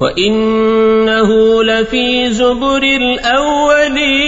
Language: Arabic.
وإنه لفي زبر الأولين